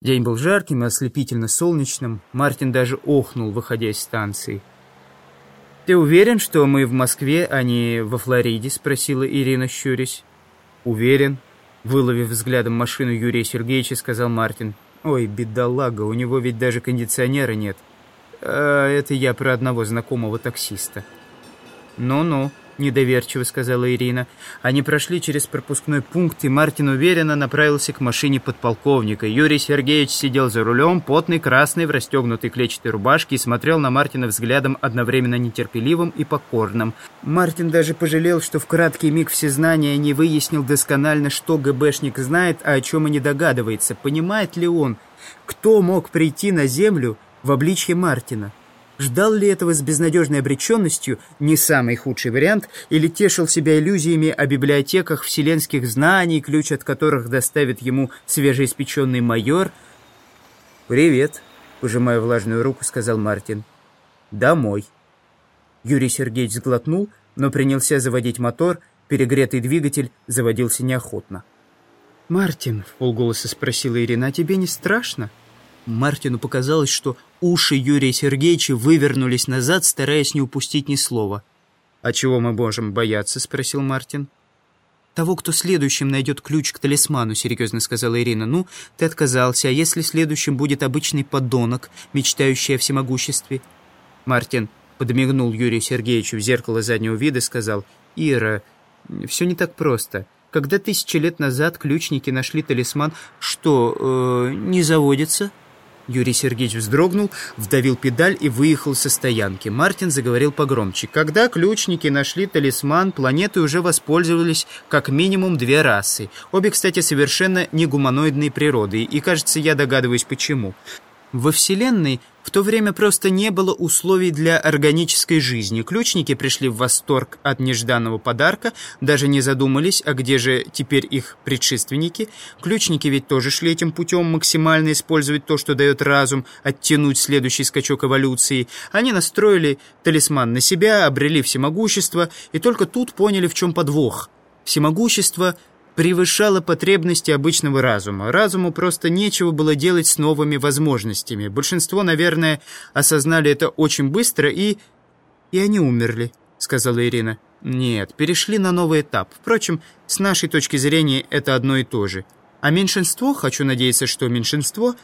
День был жарким и ослепительно солнечным. Мартин даже охнул, выходя из станции. «Ты уверен, что мы в Москве, а не во Флориде?» — спросила Ирина, щурясь. «Уверен», — выловив взглядом машину Юрия Сергеевича, сказал Мартин. «Ой, бедолага, у него ведь даже кондиционера нет. А это я про одного знакомого таксиста». «Ну-ну», недоверчиво сказала Ирина. Они прошли через пропускной пункт, и Мартин уверенно направился к машине подполковника. Юрий Сергеевич сидел за рулем, потный, красный, в расстегнутой клетчатой рубашке и смотрел на Мартина взглядом одновременно нетерпеливым и покорным. Мартин даже пожалел, что в краткий миг всезнания не выяснил досконально, что ГБшник знает, а о чем и не догадывается. Понимает ли он, кто мог прийти на землю в обличье Мартина? Ждал ли этого с безнадежной обреченностью не самый худший вариант, или тешил себя иллюзиями о библиотеках вселенских знаний, ключ от которых доставит ему свежеиспеченный майор? «Привет», — пожимая влажную руку, сказал Мартин. «Домой». Юрий Сергеевич сглотнул, но принялся заводить мотор, перегретый двигатель заводился неохотно. «Мартин», — в полголоса спросила Ирина, — «а тебе не страшно?» Мартину показалось, что уши Юрия Сергеевича вывернулись назад, стараясь не упустить ни слова. «А чего мы можем бояться?» — спросил Мартин. «Того, кто следующим найдет ключ к талисману», — серьезно сказала Ирина. «Ну, ты отказался, а если следующим будет обычный подонок, мечтающий о всемогуществе?» Мартин подмигнул Юрию Сергеевичу в зеркало заднего вида и сказал, «Ира, все не так просто. Когда тысячи лет назад ключники нашли талисман, что, э, не заводится?» Юрий Сергеевич вздрогнул, вдавил педаль и выехал со стоянки. Мартин заговорил погромче. Когда ключники нашли талисман, планеты уже воспользовались как минимум две расы. Обе, кстати, совершенно не гуманоидной природы. И, кажется, я догадываюсь, почему. Во Вселенной в то время просто не было условий для органической жизни. Ключники пришли в восторг от нежданного подарка, даже не задумались, а где же теперь их предшественники. Ключники ведь тоже шли этим путем максимально использовать то, что дает разум, оттянуть следующий скачок эволюции. Они настроили талисман на себя, обрели всемогущество, и только тут поняли, в чем подвох. Всемогущество превышала потребности обычного разума. Разуму просто нечего было делать с новыми возможностями. Большинство, наверное, осознали это очень быстро и... «И они умерли», — сказала Ирина. «Нет, перешли на новый этап. Впрочем, с нашей точки зрения это одно и то же. А меньшинство, хочу надеяться, что меньшинство,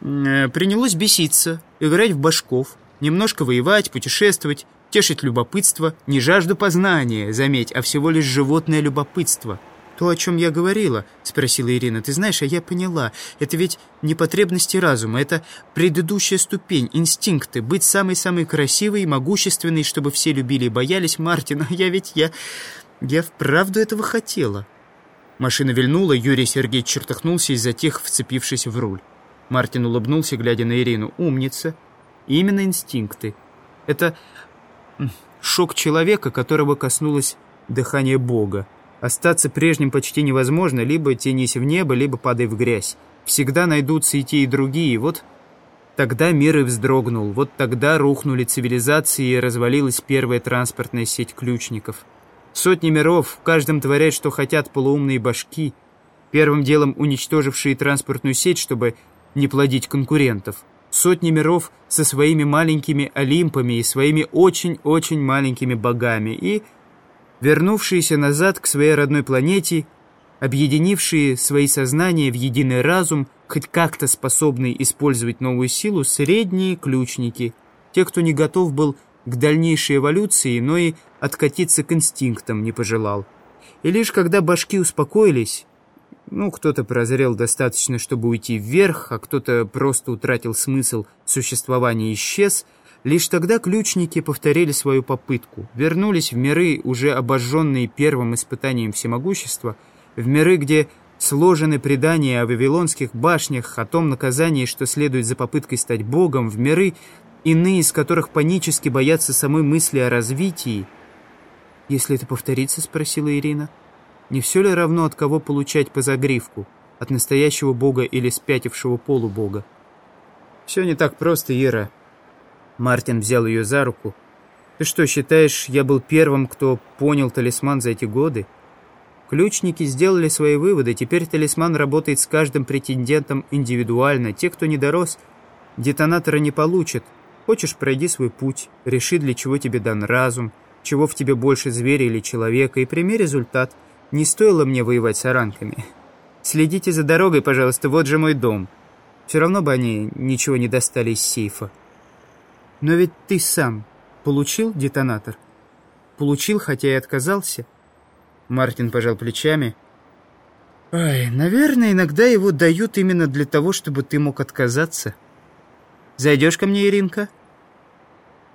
э, принялось беситься, играть в башков, немножко воевать, путешествовать, тешить любопытство, не жажду познания, заметь, а всего лишь животное любопытство». «То, о чем я говорила?» — спросила Ирина. «Ты знаешь, а я поняла. Это ведь не потребности разума, это предыдущая ступень, инстинкты. Быть самой-самой красивой и могущественной, чтобы все любили и боялись Мартина. Я ведь, я... я вправду этого хотела». Машина вильнула, Юрий Сергеевич чертахнулся и затих, вцепившись в руль. Мартин улыбнулся, глядя на Ирину. «Умница. Именно инстинкты. Это шок человека, которого коснулось дыхание Бога. Остаться прежним почти невозможно, либо тянись в небо, либо падай в грязь. Всегда найдутся и те, и другие. Вот тогда мир и вздрогнул. Вот тогда рухнули цивилизации и развалилась первая транспортная сеть ключников. Сотни миров, в каждом творят, что хотят полуумные башки, первым делом уничтожившие транспортную сеть, чтобы не плодить конкурентов. Сотни миров со своими маленькими олимпами и своими очень-очень маленькими богами. И вернувшиеся назад к своей родной планете, объединившие свои сознания в единый разум, хоть как-то способные использовать новую силу, средние ключники, те, кто не готов был к дальнейшей эволюции, но и откатиться к инстинктам не пожелал. И лишь когда башки успокоились, ну, кто-то прозрел достаточно, чтобы уйти вверх, а кто-то просто утратил смысл существования и исчез – Лишь тогда ключники повторили свою попытку, вернулись в миры, уже обожженные первым испытанием всемогущества, в миры, где сложены предания о вавилонских башнях, о том наказании, что следует за попыткой стать богом, в миры, иные из которых панически боятся самой мысли о развитии. «Если это повторится?» — спросила Ирина. «Не все ли равно, от кого получать по загривку? От настоящего бога или спятившего полубога?» «Все не так просто, Ира», Мартин взял ее за руку. «Ты что, считаешь, я был первым, кто понял талисман за эти годы? Ключники сделали свои выводы, теперь талисман работает с каждым претендентом индивидуально. Те, кто не дорос, детонатора не получат. Хочешь, пройди свой путь, реши, для чего тебе дан разум, чего в тебе больше зверя или человека, и прими результат. Не стоило мне воевать с оранками. Следите за дорогой, пожалуйста, вот же мой дом. Все равно бы они ничего не достали из сейфа. Но ведь ты сам получил детонатор? Получил, хотя и отказался? Мартин пожал плечами. Ай, наверное, иногда его дают именно для того, чтобы ты мог отказаться. Зайдешь ко мне, Иринка?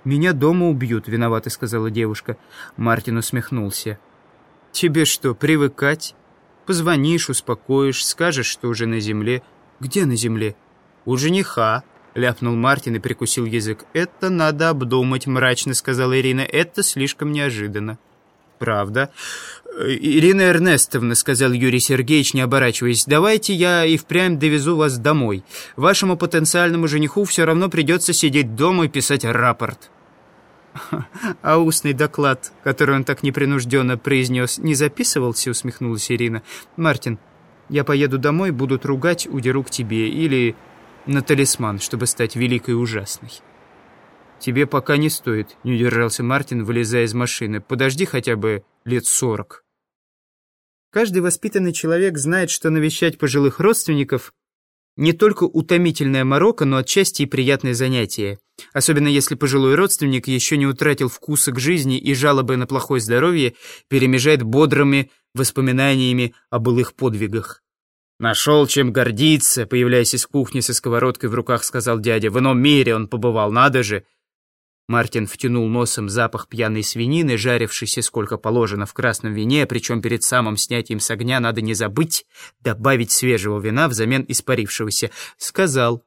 Меня дома убьют, виновата, сказала девушка. Мартин усмехнулся. Тебе что, привыкать? Позвонишь, успокоишь, скажешь, что уже на земле. Где на земле? У жениха, ляпнул Мартин и прикусил язык. «Это надо обдумать», — мрачно сказала Ирина. «Это слишком неожиданно». «Правда?» «Ирина Эрнестовна», — сказал Юрий Сергеевич, не оборачиваясь, «давайте я и впрямь довезу вас домой. Вашему потенциальному жениху все равно придется сидеть дома и писать рапорт». «А устный доклад, который он так непринужденно произнес, не записывался?» — усмехнулась Ирина. «Мартин, я поеду домой, будут ругать, удеру к тебе. Или на талисман, чтобы стать великой и ужасной». «Тебе пока не стоит», — не удержался Мартин, вылезая из машины. «Подожди хотя бы лет сорок». Каждый воспитанный человек знает, что навещать пожилых родственников не только утомительная морока, но отчасти и приятное занятие. Особенно если пожилой родственник еще не утратил вкуса к жизни и жалобы на плохое здоровье перемежает бодрыми воспоминаниями о былых подвигах. «Нашел чем гордиться», — появляясь из кухни со сковородкой в руках, сказал дядя. «В ином мире он побывал, надо же!» Мартин втянул носом запах пьяной свинины, жарившейся сколько положено в красном вине, причем перед самым снятием с огня надо не забыть добавить свежего вина взамен испарившегося. Сказал.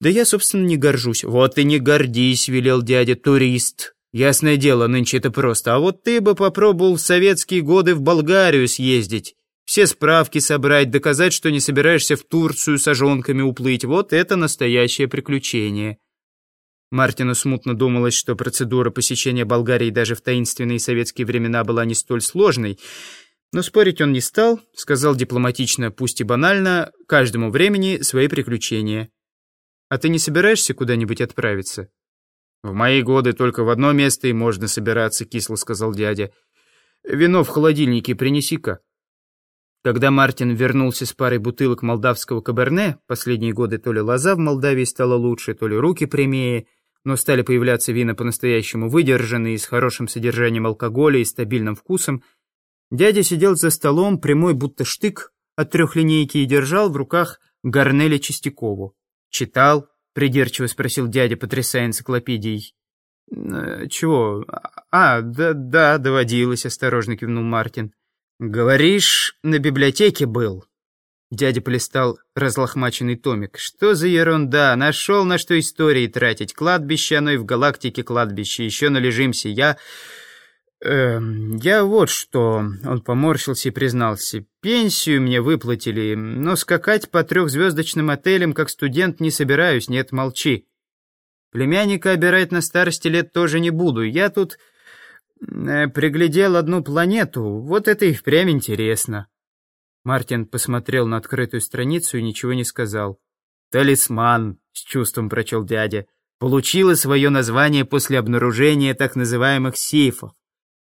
«Да я, собственно, не горжусь». «Вот и не гордись», — велел дядя, турист. «Ясное дело, нынче это просто. А вот ты бы попробовал в советские годы в Болгарию съездить. Все справки собрать, доказать, что не собираешься в Турцию с ожонками уплыть. Вот это настоящее приключение». Мартину смутно думалось, что процедура посещения Болгарии даже в таинственные советские времена была не столь сложной. Но спорить он не стал, сказал дипломатично, пусть и банально, каждому времени свои приключения. «А ты не собираешься куда-нибудь отправиться?» «В мои годы только в одно место и можно собираться», — кисло сказал дядя. «Вино в холодильнике принеси-ка». Когда Мартин вернулся с парой бутылок молдавского каберне, последние годы то ли лоза в Молдавии стала лучше, то ли руки прямее — но стали появляться вина по-настоящему выдержанные, с хорошим содержанием алкоголя и стабильным вкусом, дядя сидел за столом, прямой будто штык от трехлинейки и держал в руках Гарнеля Чистякову. «Читал?» — придирчиво спросил дядя, потрясая энциклопедией. «Э, «Чего? А, да, да, доводилось», — осторожно кивнул Мартин. «Говоришь, на библиотеке был?» Дядя полистал разлохмаченный томик. «Что за ерунда? Нашел на что истории тратить. Кладбище оно и в галактике кладбище. Еще належимся. Я... Эм, я вот что...» Он поморщился и признался. «Пенсию мне выплатили, но скакать по трехзвездочным отелям как студент не собираюсь. Нет, молчи. Племянника обирать на старости лет тоже не буду. Я тут приглядел одну планету. Вот это и впрямь интересно». Мартин посмотрел на открытую страницу и ничего не сказал. «Талисман», — с чувством прочел дядя, получила свое название после обнаружения так называемых сейфов,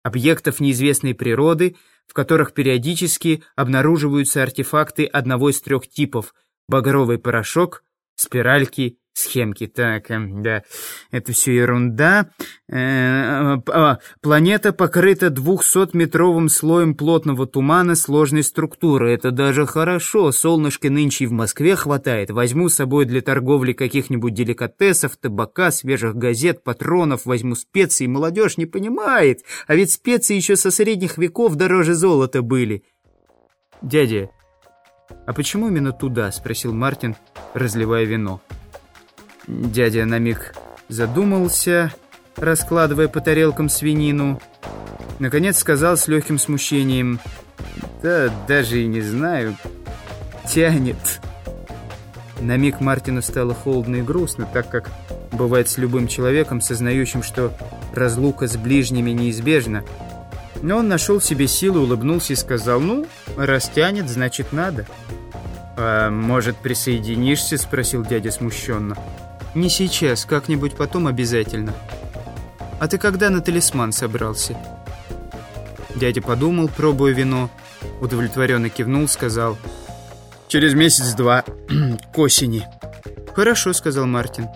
объектов неизвестной природы, в которых периодически обнаруживаются артефакты одного из трех типов — багровый порошок, спиральки Схемки, так, эм, да, это все ерунда. Э, а, планета покрыта 200-метровым слоем плотного тумана сложной структуры. Это даже хорошо, солнышка нынче в Москве хватает. Возьму с собой для торговли каких-нибудь деликатесов, табака, свежих газет, патронов, возьму специи. Молодежь не понимает, а ведь специи еще со средних веков дороже золота были. Дядя, а почему именно туда? Спросил Мартин, разливая вино. Дядя на миг задумался, раскладывая по тарелкам свинину. Наконец сказал с легким смущением, «Да даже и не знаю, тянет». На миг Мартину стало холодно и грустно, так как бывает с любым человеком, сознающим, что разлука с ближними неизбежна. Но он нашел себе силы, улыбнулся и сказал, «Ну, раз тянет, значит надо». «А может, присоединишься?» – спросил дядя смущенно. «Не сейчас, как-нибудь потом обязательно». «А ты когда на талисман собрался?» Дядя подумал, пробуя вино, удовлетворенно кивнул, сказал, «Через месяц-два, к осени». «Хорошо», — сказал Мартин.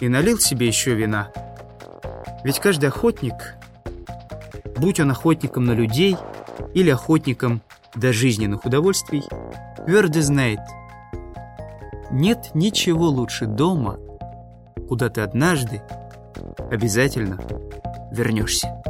И налил себе еще вина. Ведь каждый охотник, будь он охотником на людей или охотником до жизненных удовольствий, твердо знает, нет ничего лучше дома, куда ты однажды обязательно вернешься.